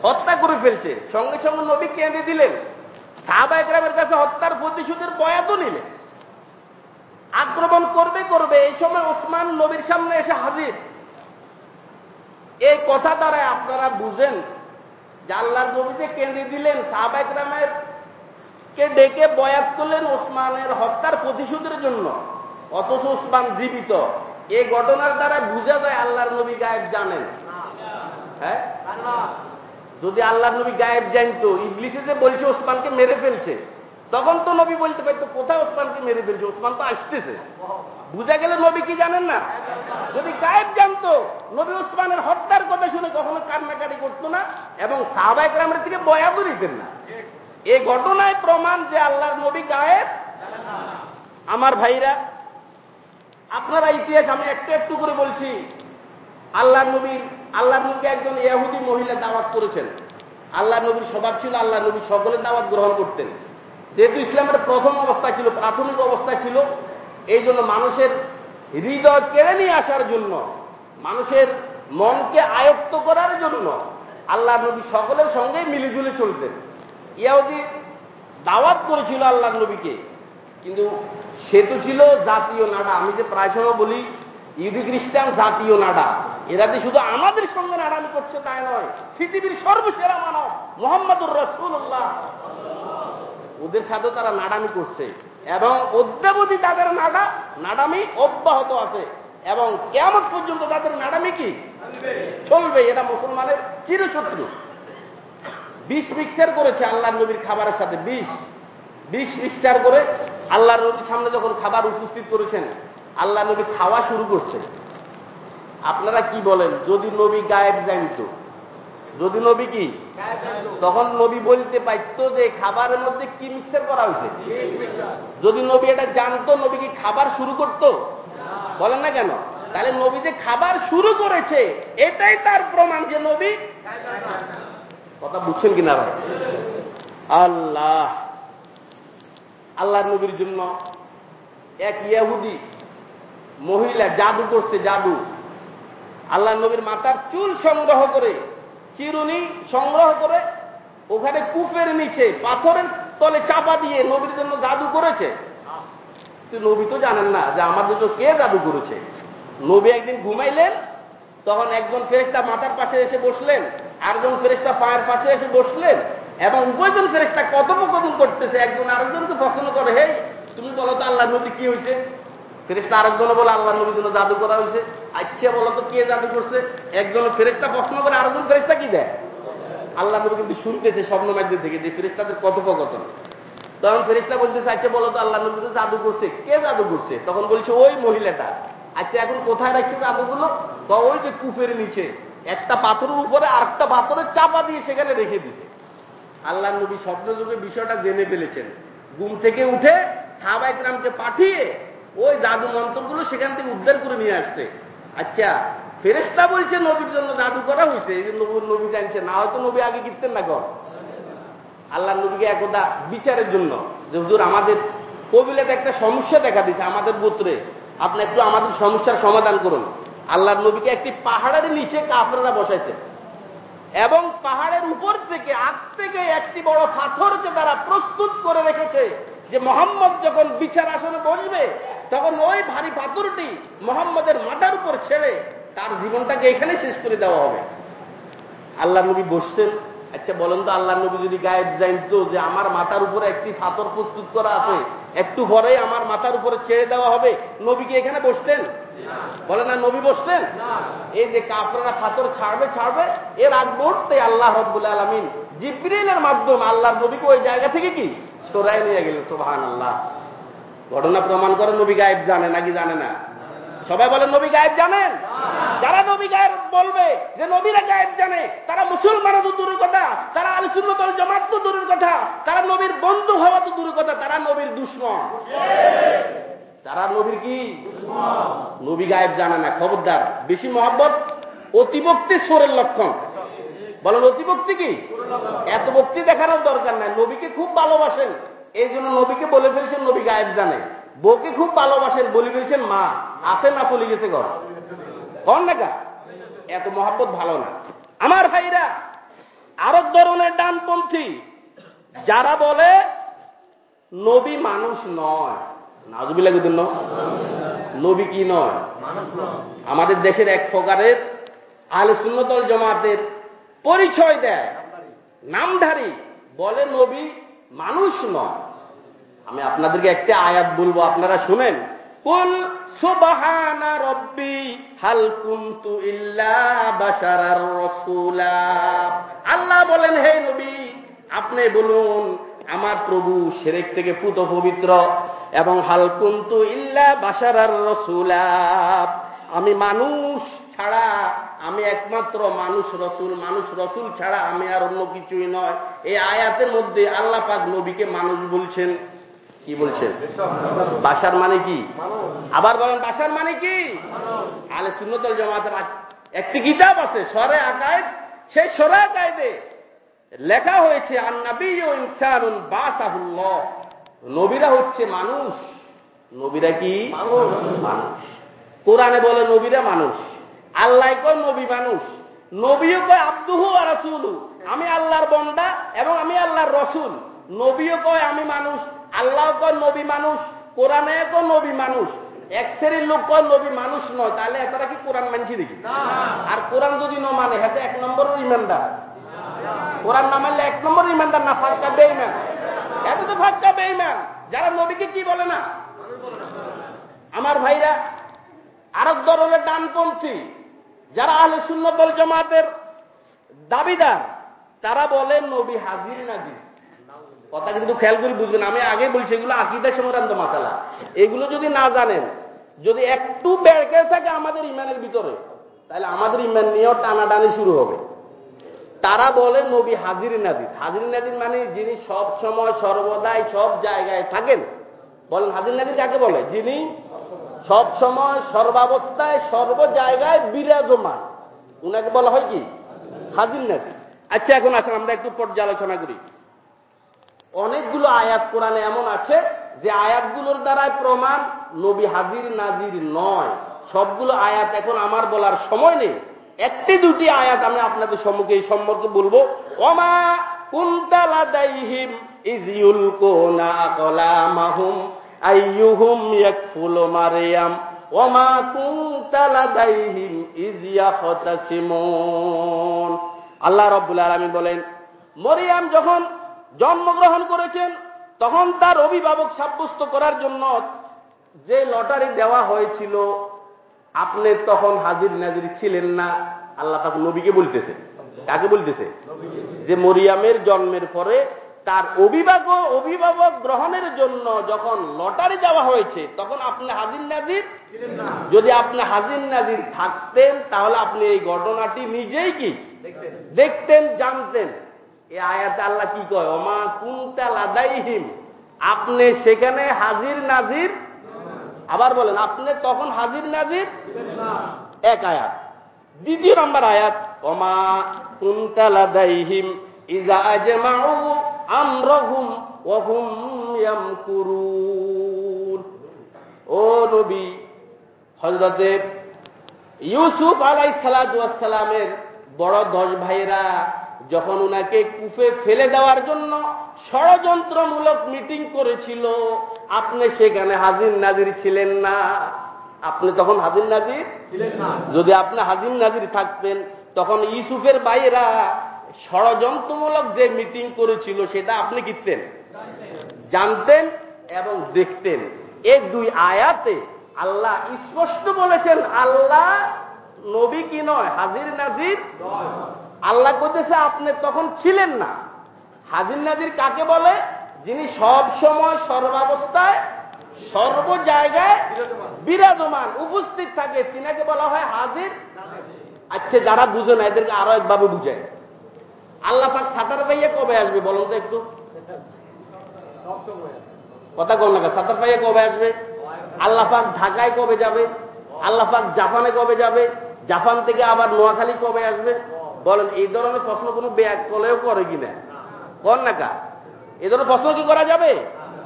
হত্যা করে ফেলছে। সঙ্গে সঙ্গে নবী কেঁদে দিলেন। সাহাবা একরামের কাছে হত্যার প্রতিশোধের বয়াতও নিলেন। আক্রমণ করবে করবে এই সময় ওসমান নবীর সামনে এসে হাজির। এই কথা দ্বারা আপনারা বুঝেন যে আল্লাহর নবীতে কেঁদে দিলেন সাহাবা একরামের কে ডেকে বয়াত করলেন ওসমানের হত্যার প্রতিশোধের জন্য। অথচ ওসমান জীবিত। এই ঘটনার দ্বারা বুঝা যায় আল্লাহর নবী গায়েব জানেন। হ্যাঁ? যদি আল্লাহ নবী গায়েব জানতো, ইবলিসে যে বলছে, ওসমানকে মেরে ফেলছে, তখন তো নবী বলতে পারতো, কোথায় ওসমানকে মেরে ফেলছে? ওসমান তো আসতেছে। বুঝা গেলে নবী কি জানেন না? যদি গায়েব জানতো, নবী ওসমানের হত্যার কথা শুনে কখনো কান্নাকাটি করতো না এবং সাহবাই গ্রামের থেকে বয়াবও দিতেন না। এই ঘটনায় প্রমাণ যে আল্লাহর নবী গায়েব। আমার ভাইরা আপনারা ইতিহাস, আমি একটু একটু করে বলছি। আল্লাহ নবীর আল্লাহ নবীকে একজন ইয়াহুদি মহিলা দাওয়াত করেছেন। আল্লাহ নবীর স্বভাব ছিল, আল্লাহ নবী সকলের দাওয়াত গ্রহণ করতেন। যেহেতু ইসলামের প্রথম অবস্থা ছিল, প্রাথমিক অবস্থা ছিল, এই জন্য মানুষের হৃদয় কেড়ে নিয়ে আসার জন্য, মানুষের মনকে আয়ত্ত করার জন্য আল্লাহ নবী সকলের সঙ্গে মিলিজুলে চলতেন। ইয়াহুদি দাওয়াত করেছিল আল্লাহ নবীকে। কিন্তু সে তো ছিল জাতীয় নাডা। আমি যে প্রায় সময় বলি, ইহুদি খ্রিস্টান জাতীয় নাডা। এরা যে শুধু আমাদের সঙ্গে নাড়ামি করছে তাই নয়, পৃথিবীর সর্বসেরা মানব, মোহাম্মদুর রসুল্লাহ ওদের সাথে তারা নাডামি করছে এবং অদ্যাবধি তাদের নাডা, নাডামি অব্যাহত আছে। এবং কেমন পর্যন্ত তাদের নাডামি কি? চলবে, এটা মুসলমানের চিরশত্রু। বিষ মিক্সার করেছে আল্লাহ নবীর খাবারের সাথে বিষ বিষ মিক্সার করে আল্লাহ নবীর সামনে যখন খাবার উপস্থিত করেছেন, আল্লাহ নবী খাওয়া শুরু করছে আপনারা কি বলেন? যদি নবী গায়েব জানত। যদি নবী কি? তখন নবী বলতে পারতো যে খাবারের মধ্যে কি মিক্সার করা হয়েছে। যদি নবী এটা জানতো, নবী কি খাবার শুরু করত? বলেন না কেন? তাহলে নবী যে খাবার শুরু করেছে, এটাই তার প্রমাণ যে নবী কথা বুঝছেন কিনা ভাই? আল্লাহ। আল্লাহ নবীর জন্য এক ইয়াহুদি মহিলা জাদু করছে জাদু। আল্লাহ নবীর মাথার চুল সংগ্রহ করে, চিরুনি সংগ্রহ করে ওখানে কুফের নিচে, পাথরের তলে চাপা দিয়ে নবীর জন্য জাদু করেছে। নবী তো জানেন না যে আমাদের জন্য কে জাদু করেছে। নবী একদিন ঘুমাইলেন, তখন একজন ফেরেস্তা মাথার পাশে এসে বসলেন, আরেকজন ফেরেস্তা পায়ের পাশে এসে বসলেন এবং উভয়জন ফেরেস্তা কথোপকথন করতেছে, একজন আরেকজনকে প্রশ্ন করে হে তুমি বলো তো আল্লাহ নবী কি হয়েছে ফেরেস্তা আরেকজন বলে আল্লাহ নবীর জন্য জাদু করা হয়েছে আচ্ছা বলো তো কে জাদু করছে? একজন ফেরেস্তা প্রশ্ন করে, আরেকজন ফেরেস্তা কি দেয়? আল্লাহ নবী কিন্তু শুনতেছে স্বপ্ন মাধ্যম থেকে যে ফেরেস্তাদের কথোপকথন। তখন ফেরেস্তা বলতেছে আচ্ছা বলো তো আল্লাহ নবী জাদু করছে। কে জাদু করছে? তখন বলছে, ওই মহিলাটা। আচ্ছা এখন কোথায় রাখছে জাদুগুলো? বা ওই যে কুফের নিচে। একটা পাথরের উপরে আরেকটা পাথরের চাপা দিয়ে সেখানে রেখে দিছে। আল্লাহ নবী স্বপ্ন যুগে বিষয়টা জেনে ফেলেছেন। ঘুম থেকে উঠে সাহাবাইকরামকে পাঠিয়ে ওই জাদু মন্ত্রগুলো সেখান থেকে উদ্ধার করে নিয়ে আসছে আচ্ছা ফেরেস্তা বলছে নবীর জন্য জাদু করা হয়েছে, এই যে নবী জানছে, না হয়তো নবী আগে কিনতেন না কর। আল্লাহ নবীকে একদা বিচারের জন্য, যে হুজুর আমাদের কবিলাতে একটা সমস্যা দেখা দিচ্ছে আমাদের গোত্রে। আপনি একটু আমাদের সমস্যার সমাধান করুন। আল্লাহ নবীকে একটি পাহাড়ের নিচে কাপড়েরা বসাইছে এবং পাহাড়ের উপর থেকে আগ থেকে একটি বড় পাথরকে তারা প্রস্তুত করে রেখেছে যে মোহাম্মদ যখন বিচার আসনে বসবে, তখন ওই ভারী পাথরটি মোহাম্মদের মাথার উপর ছেড়ে তার জীবনটাকে এখানে শেষ করে দেওয়া হবে। আল্লাহ নবী বসছেন। আচ্ছা বলেন তো, আল্লাহ নবী যদি গায়েব জানতো যে আমার মাথার উপরে একটি পাথর প্রস্তুত করা আছে একটু পরে আমার মাথার উপরে ছেড়ে দেওয়া হবে। নবী কি এখানে বসতেন? বলে না, নবী বসতেন? এই যে কাপড়রা পাথর ছাড়বে ছাড়বে, এর আগ মুহূর্তে আল্লাহ রব্বুল আলমিন জিব্রিলের মাধ্যমে আল্লাহর নবীকে ওই জায়গা থেকে কি? সরাই নিয়ে গেল সোহান আল্লাহ ঘটনা প্রমাণ করে নবী গায়েব জানে নাকি জানে না। সবাই বলেন, নবী গায়েব জানেন? যারা নবী গায়েব বলবে যে নবীরা গায়েব জানে, তারা মুসলমানও তো দূরের কথা, তারা আলিসুন্নতল জমাত তো দূরের কথা, তারা নবীর বন্ধু হওয়া তো দূরের কথা, তারা নবীর দুশ্মন। তারা নবীর কি? নবী গায়েব জানে না, খবরদার, বেশি মহব্বত, অতিভক্তি সোরের লক্ষণ। বলেন, অতিভক্তি কি? এত ভক্তি দেখানোর দরকার নাই, নবীকে খুব ভালোবাসেন, এই জন্য নবীকে বলে ফেলছেন নবী গায়েব জানে। বউকে খুব ভালোবাসেন, বলে ফেলছেন মা। আছে না চলে গেছে ঘর? কন না এত মহাব্বত ভালো না। আমার ভাইরা, আরও ধরনের ডানপন্থী, যারা বলে নবী মানুষ নয়। নাজবিল্লা গুদুন নবী কি নয়? আমাদের দেশের এক প্রকারের আলে শূন্যতল জমাতের পরিচয় দেয়। নামধারী বলে নবী মানুষ নয়। আমি আপনাদেরকে একটা আয়াত বলব, আপনারা শুনেন। কুল সুবহানা রব্বি, হাল কুনতু ইল্লা বাশারার রাসূলা। আল্লাহ বলেন, হে নবী, আপনি বলুন, আমার প্রভু শিরক থেকে পুত পবিত্র এবং হালকুন্তু ইল্লা বাশারার রাসূলা। আমি মানুষ ছাড়া, আমি একমাত্র মানুষ রসুল মানুষ রসুল ছাড়া আমি আর অন্য কিছুই নয়। এই আয়াতের মধ্যে আল্লাহ পাক নবীকে মানুষ বলছেন। কি বলছেন? বাসার মানে কি? আবার বলেন বাসার মানে কি? আলে শূন্যতল জমাতের একটি কিতাব আছে সরে আকায় সেই সরে আকায়দে লেখা হয়েছে আন্নাবি ও ইনসানুন বাসাহুল্লাহ। নবীরা হচ্ছে মানুষ। নবীরা কি? মানুষ। কোরআনে বলে নবীরা মানুষ। আল্লাহ কয় নবী মানুষ। নবীও কয় আব্দুহু আর আমি আল্লাহর বন্দা এবং আমি আল্লাহর রসুল। নবীও কয় আমি মানুষ। আল্লাহ কয় নবী মানুষ কোরআনে কয় নবী মানুষ এক শ্রেণির লোক কয় নবী মানুষ নয় তাহলে এতারা কি কোরআন মানছি দেখি আর কোরআন যদি ন মানে হাতে এক নম্বর ইমানদার। কোরআন না মানলে এক নম্বর ইমানদার না ফাঁকা বেইমান এত তো ফাঁকা বেইমান যারা নবীকে কি বলে না? আমার ভাইরা আরব ধরনের ডানপন্থী যারা আহলে সুন্নতল জামাতের দাবিদার তারা বলেন নবী হাজির নাজির। কথা কিন্তু খেয়াল করে বুঝবেন। আমি আগে বলছি, এগুলো আকিদা সংক্রান্ত মাসালা। এগুলো যদি না জানেন, যদি একটু বেড়কে থাকে আমাদের ইমানের ভিতরে, তাহলে আমাদের ইমান নিয়েও টানাটানি শুরু হবে। তারা বলে নবী হাজির নাজির। হাজির নাজির মানে যিনি সব সময় সর্বদাই সব জায়গায় থাকেন। বলেন, হাজির নাজির কাকে বলে? যিনি সব সময় সর্বাবস্থায় সর্ব জায়গায় বিরাজমান। উনাকে বলা হয় কি? হাজির নাজির। আচ্ছা এখন আসেন, আমরা একটু পর্যালোচনা করি। অনেকগুলো আয়াত কোরআনে এমন আছে যে আয়াতগুলোর দ্বারাই প্রমাণ নবী হাজির নাজির নয়। সবগুলো আয়াত এখন আমার বলার সময় নেই। একটি দুটি আয়াত আমি আপনাদের সম্মুখে এই সম্পর্কে বলব। অমা কুন্তালাদাইহিম ইজিউল মারিয়াম। কুন্তালাদাইহিম ইজিয়া আল্লাহ রব্বুল আলামিন বলেন, মরিয়াম যখন জন্মগ্রহণ করেছেন, তখন তার অভিভাবক সাব্যস্ত করার জন্য যে লটারি দেওয়া হয়েছিল, আপনি তখন হাজির নাজির ছিলেন না। আল্লাহ তাকে নবীকে বলতেছে। কাকে বলতেছে? যে মরিয়ামের জন্মের পরে তার অভিভাবক অভিভাবক গ্রহণের জন্য যখন লটারি দেওয়া হয়েছে, তখন আপনি হাজির নাজির যদি আপনি হাজির নাজির থাকতেন, তাহলে আপনি এই ঘটনাটি নিজেই কি? দেখতেন, জানতেন। এ আয়াতে আল্লাহ কি কয়? অমা কুন্তাল আদাইহিম আপনি সেখানে হাজির নাজির? আবার বলেন, আপনি তখন হাজির নাজির? এক আয়াত। দ্বিতীয় নম্বর আয়াত অমা কুন্তাল আদাইহিম ইজা আজমাউ আমরহুম ওহুম ইয়ামকুরুন। ও নবী, হযরতে ইউসুফ আলাইহিস সালামের বড় দশ ভাইরা যখন উনাকে কুফে ফেলে দেওয়ার জন্য ষড়যন্ত্রমূলক মিটিং করেছিল আপনি সেখানে হাজির নাজির ছিলেন না। আপনি তখন হাজির নাজির? ছিলেন না। যদি আপনি হাজির নাজির থাকতেন তখন ইউসুফের বাইরা ষড়যন্ত্রমূলক যে মিটিং করেছিল সেটা আপনি কিনতেন জানতেন এবং দেখতেন। এই দুই আয়াতে আল্লাহ স্পষ্ট বলেছেন আল্লাহ নবী কি নয় হাজির নাজির আল্লাহ করতেছে আপনি তখন ছিলেন না। হাজির নাজির কাকে বলে? যিনি সব সময় সর্বাবস্থায়, সর্ব জায়গায় বিরাজমান, উপস্থিত থাকে। তিনাকে বলা হয় হাজির আচ্ছা যারা বুঝে না, এদেরকে আরও একভাবে বুঝায় আল্লাহ পাক সাঁতার পাইয়া কবে আসবে, বলুন তো একটু? কথা কম না সাঁতার পাইয়া কবে আসবে? আল্লাহ পাক ঢাকায় কবে যাবে? আল্লাহ পাক জাপানে কবে যাবে? জাপান থেকে আবার নোয়াখালী কবে আসবে? বলেন, এই ধরনের প্রশ্ন কোনো ব্যাগ কলেও করে কিনা কর না কা? এই ধরনের প্রশ্ন কি করা যাবে?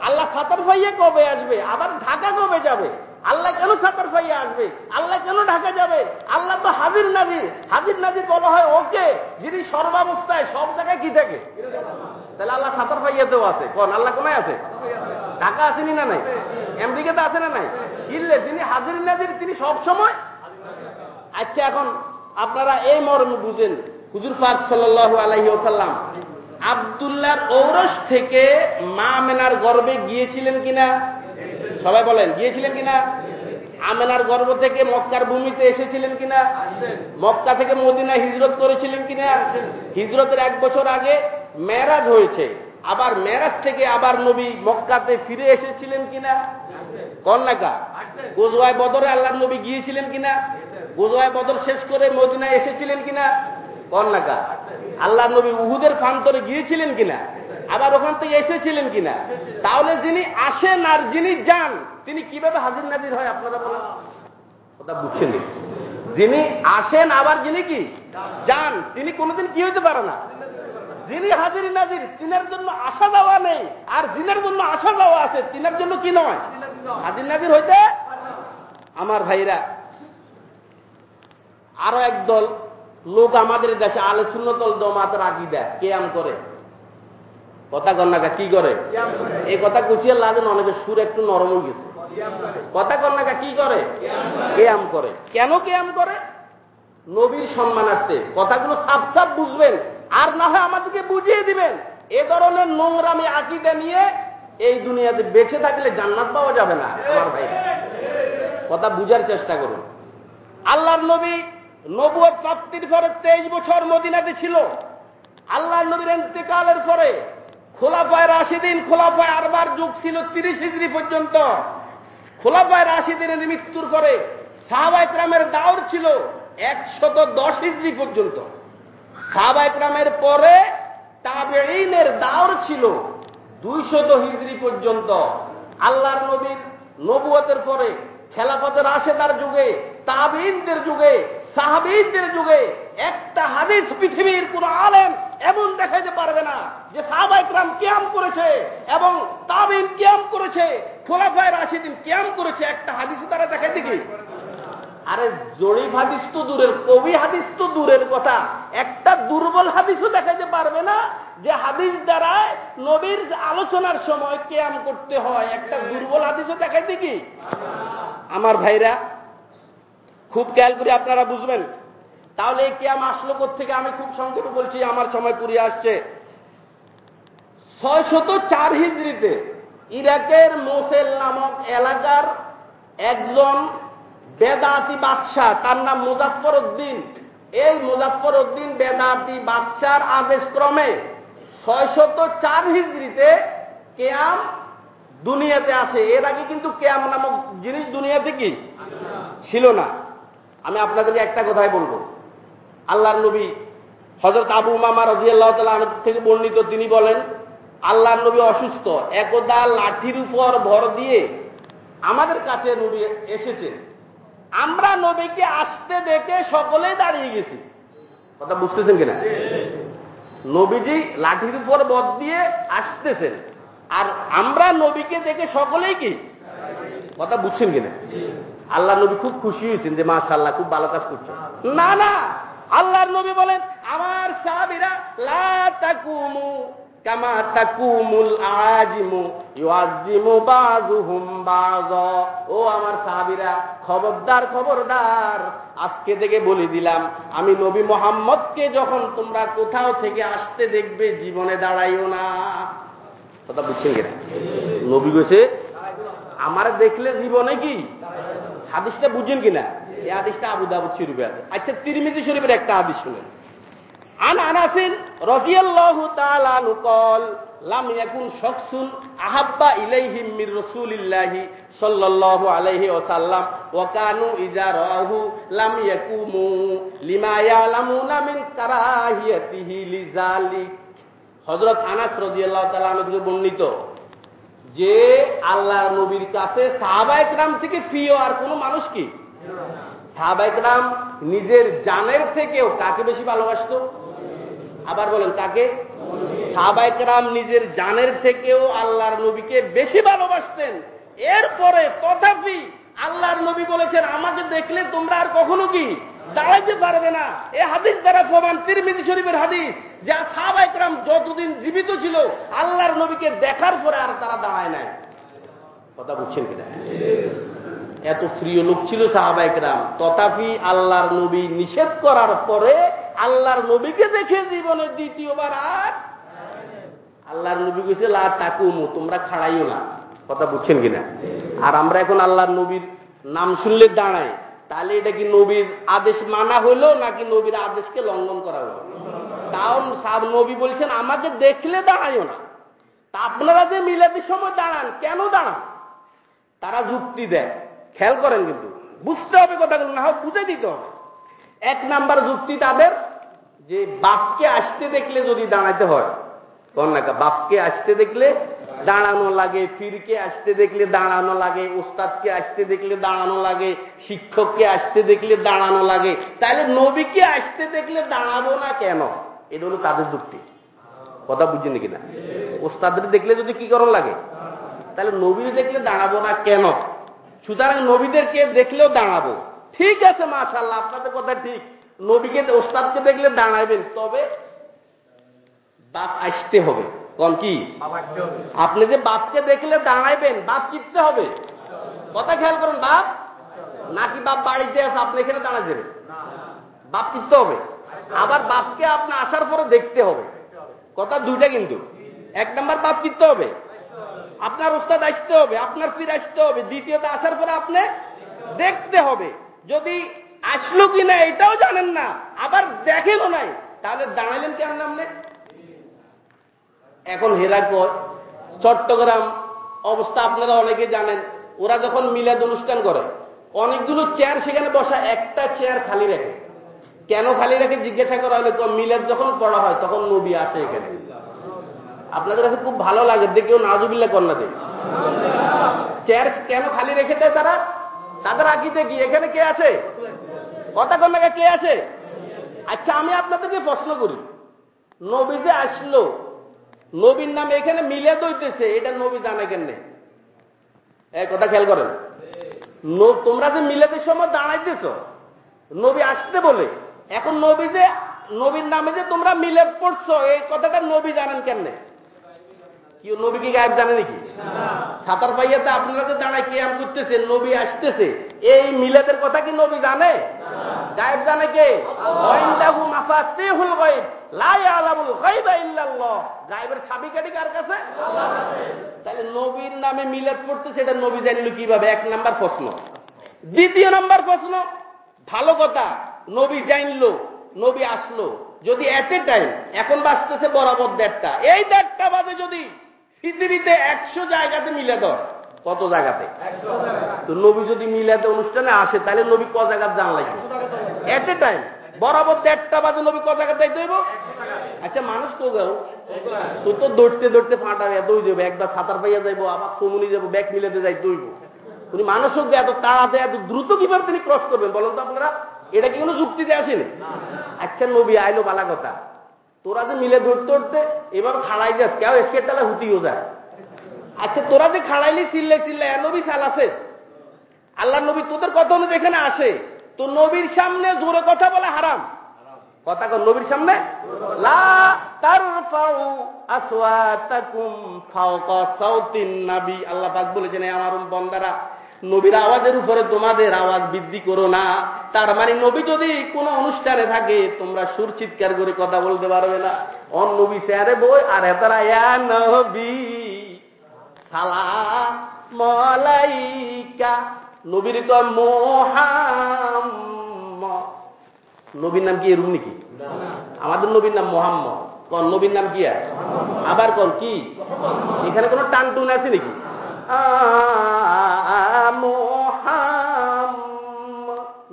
আল্লাহ সাঁতার ফাইয়া কবে আসবে? আবার ঢাকা কবে যাবে? আল্লাহ কেন সাঁতার ফাইয়া আসবে? আল্লাহ কেন ঢাকা যাবে? আল্লাহ তো হাজির নাজির হাজির নাজির বলা হয় ওকে, যিনি সর্বাবস্থায় সব জায়গায় কি থাকে? তাহলে আল্লাহ সাঁতার ফাইয়াতেও আছে। কোন আল্লাহ কোনায় আছে? ঢাকা আসেনি না নাই? আমেরিকাতে আছে না নাই? ইল্লে, যিনি হাজির নাজির, তিনি সব সময় আচ্ছা এখন আপনারা এই মর্ম বুঝেন। হুজুর পাক সাল্লাহ আলহি ওসাল্লাম আবদুল্লার ঔরস থেকে মা মেনার গর্বে গিয়েছিলেন কিনা? সবাই বলেন, গিয়েছিলেন কিনা? আমেনার গর্ব থেকে মক্কার ভূমিতে এসেছিলেন কিনা? মক্কা থেকে মদিনা হিজরত করেছিলেন কিনা? হিজরতের এক বছর আগে মেরাজ হয়েছে। আবার মেরাজ থেকে আবার নবী মক্কাতে ফিরে এসেছিলেন কিনা? কন্যাকা গোজওয়ায় বদরে আল্লাহ নবী গিয়েছিলেন কিনা? গোজওয়ায় বদর শেষ করে মদিনায় এসেছিলেন কিনা? কন্যাকা আল্লাহ নবী উহুদের প্রান্তরে গিয়েছিলেন কিনা? আবার ওখান থেকে এসেছিলেন কিনা? তাহলে যিনি আসেন আর যিনি যান, তিনি কীভাবে হাজির নাজির হয় আপনারা বলেন? কথা বুঝছেন? যিনি আসেন আবার যিনি কি? যান, তিনি কোনোদিন কি হইতে পারে না? যিনি হাজির নাজির, তিনের জন্য আসা যাওয়া নেই। আর যিনের জন্য আসা যাওয়া আছে, তিনের জন্য কি নয়? হাজির নাজির হইতে আমার ভাইরা, আরও একদল লোক আমাদের দেশে আলে শূন্যতল দমাতের আকিদা কেয়াম করে। কথা কন্যাকা কি করে? এই কথা কুচিয়ার লাদেন অনেকের সুর একটু নরম গেছে। কথা কন্যাকা কি করে? কেয়াম করে। কেন কেয়াম করে? নবীর সম্মান সম্মানার্থে কথাগুলো সাপ সাপ বুঝবেন। আর না হয় আমাদেরকে বুঝিয়ে দিবেন। এ ধরনের নোংরামি আকিদা নিয়ে এই দুনিয়াতে বেঁচে থাকলে জান্নাত পাওয়া যাবে না। আমার ভাই কথা বুঝার চেষ্টা করুন। আল্লাহর নবী নবুয় প্রাপ্তির পরে তেইশ বছর মদিনাতে ছিল। আল্লাহ নবীর এতেকালের পরে খোলাফায় রাশিদিন, খোলাফায় আরবার যুগ ছিল তিরিশ হিজড়ি পর্যন্ত। খোলাফায় রাশিদিনের মৃত্যুর পরে সাহাবাইকরামের দাওর ছিল একশত দশ হিজড়ি পর্যন্ত। সাহাবাইকরামের পরে তাবেইনের দাওর ছিল দুইশত হিজড়ি পর্যন্ত। আল্লাহর নবীর নবুয়তের পরে খেলাফতের রাশেদার যুগে তাবিনদের যুগে সাহাবিনদের যুগে একটা হাদিস পৃথিবীর কোন আলেম এমন দেখাইতে পারবে না যে সাহাবাইকরাম কিয়াম করেছে এবং তাবিন কিয়াম করেছে, খোলাফায় রাশিদিন কিয়াম করেছে। একটা হাদিস তারা দেখাইতে কি? আরে জরিফ হাদিস তো দূরের, কবি হাদিস তো দূরের কথা। একটা দুর্বল হাদিসও দেখাইতে পারবে না যে হাদিস দ্বারা নবীর আলোচনার সময় কেয়াম করতে হয়। একটা দুর্বল হাদিসও দেখাইতে কি? আমার ভাইরা খুব খেয়াল করে আপনারা বুঝবেন। তাহলে এই কেয়াম আসলো থেকে আমি খুব সংক্ষেপে বলছি, আমার সময় পুরিয়ে আসছে। ছয়শত চার হিজড়িতে ইরাকের মোসেল নামক এলাকার একজন বেদাতি বাদশাহ, তার নাম মুজাফর উদ্দিন। এই মুজাফর উদ্দিন বেদাতি বাদশার আদেশ ক্রমে ছয়শত চার হিজড়িতে কেয়াম দুনিয়াতে আসে। এর আগে কিন্তু কেয়াম নামক জিনিস দুনিয়াতে কি? ছিল না। আমি আপনাদেরকে একটা কথাই বলব। আল্লাহর নবী হজরত আবু মামা রাজি আল্লাহ তালা থেকে বর্ণিত তিনি বলেন, আল্লাহর নবী অসুস্থ, একদা লাঠির উপর ভর দিয়ে আমাদের কাছে নবী এসেছে আমরা নবীকে আসতে দেখে সকলে দাঁড়িয়ে গেছি। কথা বুঝতেছেন কিনা? নবীজি লাঠির উপর বদ দিয়ে আসতেছেন। আর আমরা নবীকে দেখে সকলেই কি? কথা বুঝছেন কিনা? আল্লাহ নবী খুব খুশি হয়েছেন যে মাস আল্লাহ খুব ভালো কাজ করছেন। না না, আল্লাহর নবী বলেন, আমার সাহাবিরা, লা ও আমার সাহাবীরা, খবরদার খবরদার, আজকে থেকে বলে দিলাম, আমি নবী মোহাম্মদকে যখন তোমরা কোথাও থেকে আসতে দেখবে, জীবনে দাঁড়াইও না। কথা বুঝছেন কিনা? নবী গেছে আমার দেখলে জীবনে কি? হাদিসটা বুঝছেন কিনা এই হাদিসটা আবু দাবুদ শরীফে আছে আচ্ছা তিরমিজি শরীফের একটা হাদিস শুনেন আন আনাসিন রাদিয়াল্লাহু তাআলা আনহু قال লাম ইয়াকুন শাখসুন আহাব্বা ইলাইহিম মির রাসূলিল্লাহি সাল্লাল্লাহু আলাইহি ওয়াসাল্লাম ওয়া কানু ইজা রাহু লাম ইয়াকুমু লিমা ইয়ালামুনা মিন কারাহিয়াতিহি লিজালিক হযরত আনাস রাদিয়াল্লাহু তাআলা আনহু বর্ণিত যে আল্লাহর নবীর কাছে সাহাবাইকরাম থেকে প্রিয় আর কোন মানুষ কি? সাহাবাইকরাম নিজের জানের থেকেও কাকে বেশি ভালোবাসত? আবার বলেন কাকে? সাহাবাইকরাম নিজের জানের থেকেও আল্লাহর নবীকে বেশি ভালোবাসতেন। এরপরে তথাপি আল্লাহর নবী বলেছেন, আমাকে দেখলে তোমরা আর কখনো কি দাঁড়াইতে পারবে না। এ হাদিস দ্বারা প্রমাণ তিরমিদি শরীফের হাদিস যা সাহাবাইকরাম যতদিন জীবিত ছিল, আল্লাহর নবীকে দেখার পরে আর তারা দাঁড়ায় নাই। কথা বুঝছেন কিনা? এত প্রিয় লোক ছিল সাহাবাইকরাম তথাপি আল্লাহর নবী নিষেধ করার পরে আল্লাহর নবীকে দেখে জীবনে দ্বিতীয়বার আর আল্লাহর নবী কইছে, লা তাকুমু, তোমরা খাড়াইও না। কথা বুঝছেন কিনা? আর আমরা এখন আল্লাহর নবীর নাম শুনলে দাঁড়াই। তাহলে এটা কি নবীর আদেশ মানা হইল নাকি নবীর আদেশকে লঙ্ঘন করা হলো কারণ সাব নবী বলছেন, আমাকে দেখলে দাঁড়াইও না। তা আপনারা যে মিলাদের সময় দাঁড়ান, কেন দাঁড়ান? তারা যুক্তি দেয়। খেয়াল করেন কিন্তু, বুঝতে হবে কথাগুলো, না হোক বুঝে দিতে হবে। এক নাম্বার যুক্তি তাদের, যে বাপকে আসতে দেখলে যদি দাঁড়াতে হয়, কন্যাকা বাপকে আসতে দেখলে দাঁড়ানো লাগে, ফিরকে আসতে দেখলে দাঁড়ানো লাগে, উস্তাদকে আসতে দেখলে দাঁড়ানো লাগে, শিক্ষককে আসতে দেখলে দাঁড়ানো লাগে। তাহলে নবীকে আসতে দেখলে দাঁড়াবো না কেন? এটা হলো তাদের যুক্তি। কথা বুঝছেন কিনা? ওস্তাদের দেখলে যদি কি করণ লাগে? তাহলে নবীর দেখলে দাঁড়াবো না কেন? সুতরাং নবীদেরকে দেখলেও দাঁড়াবো। ঠিক আছে মাশাল্লাহ আপনাদের কথা ঠিক। নবীকে ওস্তাদকে দেখলে দাঁড়াবেন, তবে বাপ আসতে হবে। কোন কি? আপনি যে বাপকে দেখলে দাঁড়াইবেন, বাপ চিনতে হবে। কথা খেয়াল করুন, বাপ। নাকি বাপ বাড়িতে আছে, আপনি এখানে দাঁড়াই যাবেন? বাপ চিনতে হবে। আবার বাপকে আপনি আসার পরে দেখতে হবে। কথা দুইটা কিন্তু। এক নম্বর, বাপ চিনতে হবে। আপনার ওস্তাদ আসতে হবে, আপনার পীর আসতে হবে। দ্বিতীয়তে, আসার পরে আপনি দেখতে হবে। যদি আসলো কিনা, এটাও জানেন না। আবার দেখেনও নাই। তাহলে দাঁড়াইলেন কেন নামলে এখন হেরাকর চট্টগ্রাম অবস্থা আপনারা অনেকে জানেন। ওরা যখন মিলাদ অনুষ্ঠান করে, অনেকগুলো চেয়ার সেখানে বসা, একটা চেয়ার খালি রাখে। কেন খালি রাখে জিজ্ঞাসা করা হলে মিলাদ যখন পড়া হয়, তখন নবী আসে এখানে। আপনাদের কাছে খুব ভালো লাগে, দেখেও নাজুবিল্লা কন্যা দেয় চেয়ার কেন খালি রেখে দেয় তারা? তাদের আকিতে কি? এখানে কে আছে কথা কন্যাকে কে আছে আচ্ছা আমি আপনাদেরকে প্রশ্ন করি। নবী যে আসলো নবীর নামে এখানে মিলে দইতেছে, এটা নবী জানে কেন এই কথা খেয়াল করেন। তোমরা যে মিলাদের সময় দাঁড়াইতেছ, নবী আসতে বলে, এখন নবী যে, নবীর নামে যে তোমরা মিলে পড়ছো, এই কথাটা নবী জানেন কেমনে? কি নবী কি গায়েব জানে নাকি? সাঁতার পাইয়াতে আপনারা যে দাঁড়ায় কিয়াম করতেছে নবী আসতেছে, এই মিলাদের কথা কি নবী জানে? গায়েব জানে কে? মাফাতিহুল গায়ব। লা ইয়ালামুল গায়বা ইল্লাল্লাহ। গায়েবের ছাবিকাটি কার কাছে? তাহলে নবীর নামে মিলাদ পড়তেছে এটা নবী জানিল কীভাবে? এক নাম্বার প্রশ্ন। দ্বিতীয় নাম্বার প্রশ্ন ভালো কথা নবী জানলো নবী আসলো। যদি এট এ টাইম এখন বাঁচতেছে বরাবর দেড়টা। এই দেড়টা বাদে যদি পৃথিবীতে একশো জায়গাতে মিলে দর কত জায়গাতে? তো নবী যদি মিলাতে অনুষ্ঠানে আসে তাহলে নবী ক জায়গার জান লাগবে? এট এ টাইম বরাবর দেড়টা বাজে নবী ক জায়গাতে যাইতে হইব। আচ্ছা মানুষ তো তো দৌড়তে দৌড়তে একবার সাঁতার পাইয়া আবার কমুনি যাব ব্যাগ মিলাতে উনি এত তাড়াতে এত দ্রুত কীভাবে তিনি ক্রস করবেন, বলেন তো আপনারা? এটা কি কোনো যুক্তিতে আসেনি? আচ্ছা নবী, আইলো বালা কথা। তোরা যে মিলে ধরতে ধরতে এবার খাড়াই যাস, কেউ এসকের তালা হুতিও যায়। আচ্ছা তোরা যে খাড়াইলি চিল্লে চিল্লে নবী সাল আছে। আল্লাহ নবী তোদের কথা অনুযায়ী এখানে আসে। তো নবীর সামনে জোরে কথা বলে হারাম। কথা কর, নবীর সামনে? আল্লাহ পাক বলেছেন আমার বন্দারা, নবীর আওয়াজের উপরে তোমাদের আওয়াজ বৃদ্ধি করো না। তার মানে নবী যদি কোন অনুষ্ঠানে থাকে, তোমরা সুর চিৎকার করে কথা বলতে পারবে না। অন নবী স্যারে বই, আর এতারা নবী, সালাম মলাইকা নবীর নবীর নাম কি এরুম নাকি? আমাদের নবীর নাম মোহাম্মদ। কন নবীর নাম কি আবার কন কি? এখানে কোন টান টুন আছে নাকি?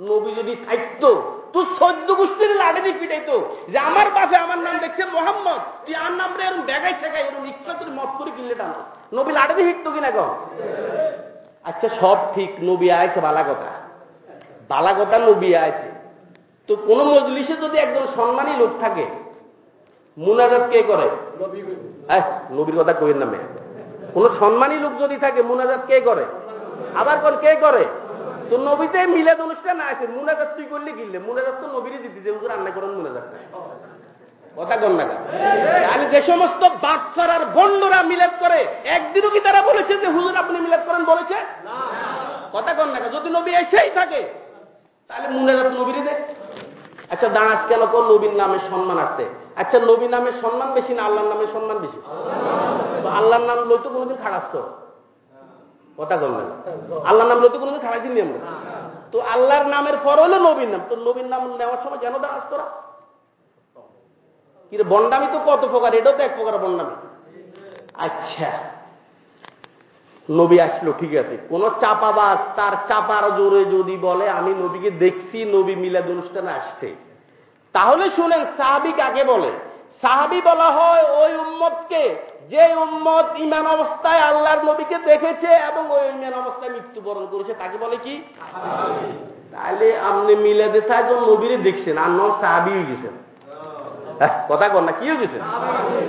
নবী যদি থাকতো তুই সদ্য গোষ্ঠীর লাড়ে দিয়ে পিটাইতো যে আমার বাপে আমার নাম দেখছে মোহাম্মদ। তুই আর নাম রে এরকম বেগাই শেখাই এরকম ইচ্ছা তুই মত করে কিনলে টানো। নবী লাড়ে দিয়ে হিটতো কিনা কম আচ্ছা সব ঠিক নবী আয়ছে বালা কথা। বালা কথা নবী আয়ছে তো কোন মজলিসে যদি একজন সম্মানী লোক থাকে মুনাজাত কে করে? নবীর কথা কইয়ের নামে কোন সম্মানী লোক যদি থাকে মুনাজাত কে করে? আবার কোন কে করে? তো নবীতে মিলাদ অনুষ্ঠান আছে মুনাজাত তুই করলে কিনলে মুনাজাত তো নবীরই দিতে যে রান্না করেন মুনাজাত কথা না আমি যে সমস্ত বাচ্চার আর বন্ডরা মিলাদ করে একদিনও কি তারা বলেছে যে হুজুর আপনি মিলাদ করেন বলেছে? কথা কন যদি নবী এসেই থাকে তাহলে মুনাজাত নবীরই দেয় আচ্ছা দাঁড়াস কেন কোন নবীর নামে সম্মান আছে আচ্ছা নবী নামের সম্মান বেশি না আল্লাহর নামের সম্মান বেশি? আল্লাহর নাম লইতো কোনোদিন খাড়াচ্ছ? কথা বললেন আল্লাহর নাম লইতো কোনোদিন খাড়াইছি আমরা? তো আল্লাহর নামের পর হলো নবীর নাম। তো নবীর নাম নেওয়ার সময় কেন দাঁড়াস তোরা। কি বন্ডামি তো কত প্রকার? এটাও তো এক প্রকার বন্ডামি। আচ্ছা। নবী আসলো ঠিক আছে। কোন চাপাবাজ তার চাপার জোরে যদি বলে আমি নবীকে দেখছি নবী মিলাদ অনুষ্ঠানে আসছে। তাহলে শুনেন সাহাবি কাকে বলে? সাহাবি বলা হয় ওই উম্মত উম্মতকে যে উম্মত ইমান অবস্থায় আল্লাহর নবীকে দেখেছে এবং ওই ইমান অবস্থায় মৃত্যুবরণ করেছে তাকে বলে কি? তাহলে আপনি মিলাদে থাকবেন নবীরে দেখছেন আর নন সাহাবি হয়ে গেছেন। কথা কর না, কি হয়ে গেছেন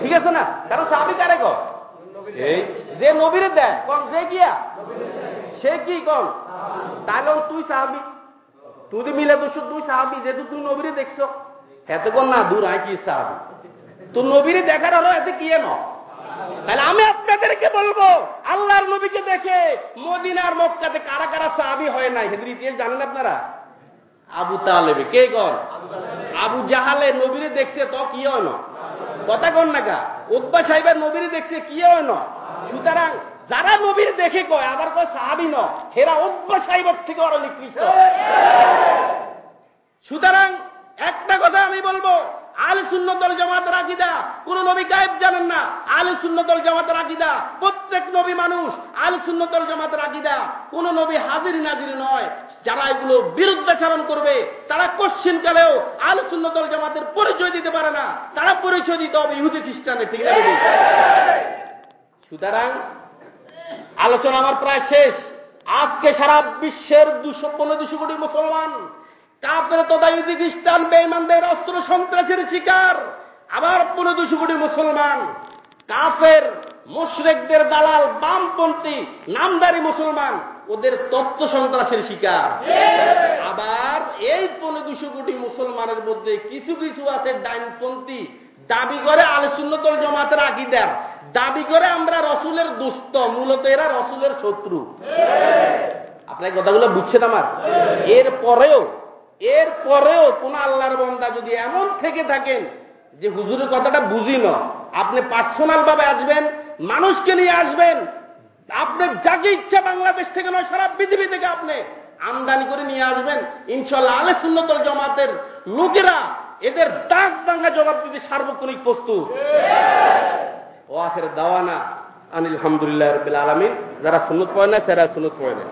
ঠিক আছে না? কারণ সাহাবি কারে কর এই, যে নবীরে দেয় কোন যে গিয়া? সে কি কন? তাহলে তুই সাহাবি। তুই তো মিলে দোষ তুই সাহাবি, যেহেতু তুই নবীরে দেখছ। এত কোন না, দূর আয় কি সাহাবি। তুই নবীরে দেখার হলো, এতে কি এনো? তাহলে আমি আপনাদেরকে বলব, আল্লাহর নবীকে দেখে মদিনার মক্কাতে কারা কারা সাহাবি হয় নাই সেদের ইতিহাস জানেন আপনারা? আবু তালেবে। কে কর আবু জাহালে, নবীরে দেখছে তো কি হয় না কথা কন না কা উদ্বা সাহেবের নবীরে দেখছে কি হয় না সুতরাং যারা নবীর দেখে কয়, আবার কয় সাহাবি ন, হেরা উদ্বা সাহেবের থেকে আরও নিকৃষ্ট। সুতরাং একটা কথা আমি বলব আল সুন্নতল জামাতের আকিদা। কোন নবী গায়েব জানেন না। আল সুন্নতল জামাতের আকিদা। প্রত্যেক নবী মানুষ আল সুন্নতল জামাতের আকিদা। কোন নবী হাজির নাজির নয়। যারা এগুলো বিরুদ্ধাচারণ করবে, তারা কোশ্চিন কালেও আল সুন্নতল জামাতের পরিচয় দিতে পারে না। তারা পরিচয় দিতে হবে ইহুদি খ্রিস্টানের ঠিক বেঠিক? সুতরাং আলোচনা আমার প্রায় শেষ। আজকে সারা বিশ্বের দুশো, পনেরো দুশো কোটি মুসলমান কাপের ইহুদি খ্রিস্টান বেইমানদের অস্ত্র সন্ত্রাসের শিকার। আবার পনেরো দুশো কোটি মুসলমান। কাফের মুশরেকদের দালাল বামপন্থী নামদারি মুসলমান ওদের তত্ত্ব সন্ত্রাসের শিকার। আবার এই পনেরো দুশো কোটি মুসলমানের মধ্যে কিছু কিছু আছে ডাইনপন্থী দাবি করে আলোচন্নতল জমাতের আকিদার দাবি করে আমরা রসুলের দুস্থ মূলত এরা রসুলের শত্রু। আপনার কথাগুলো বুঝছেন আমার? এর পরেও এর পরেও কোন আল্লাহর বন্দা যদি এমন থেকে থাকেন যে হুজুরের কথাটা বুঝি না, আপনি পার্সোনাল ভাবে আসবেন, মানুষকে নিয়ে আসবেন, আপনি যাকে ইচ্ছা বাংলাদেশ থেকে নয়, সারা পৃথিবী থেকে আপনি আমদানি করে নিয়ে আসবেন। ইনশাল্লাহ আলে সুন্নতল জমাতের লোকেরা এদের দাগ দাঙ্গা জবাব দিতে সার্বক্ষণিক প্রস্তুত। ও আখের দাওয়ানা আনিল আলহামদুলিল্লাহ রবিল আলমিন, যারা সুন্নত পড়ে না, তারা সুন্নত পড়ে না।